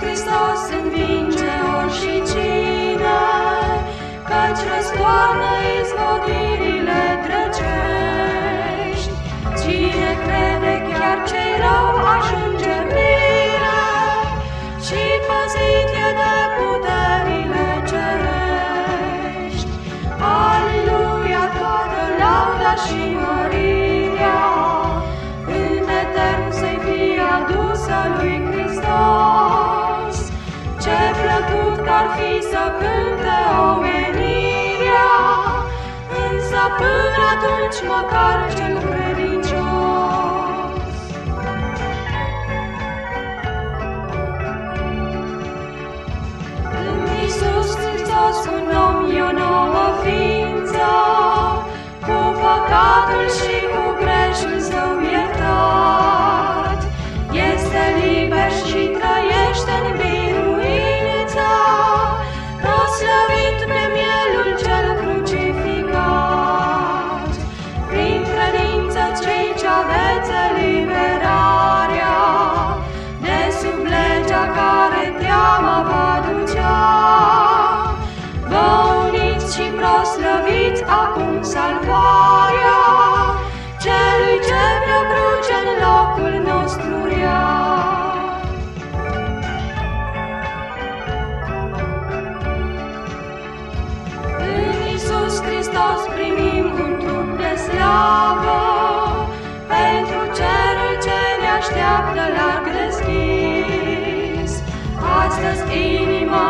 Hristos învinge ori și cine, Căci răstoarnă izvodirile drăcești. Cine crede chiar ce-i rău ajunge bine Și păzit e de puterile cerești. Aleluia, toată lauda și mărirea, fi să cânte omenirea, Însă până atunci măcar cel credincios. Și proslăviți acum salvarea celui ce pe o cruce în locul nostru rea. În Iisus Hristos primim un trup de slavă, pentru cerul ce ne așteaptă larg deschis. Astăzi inima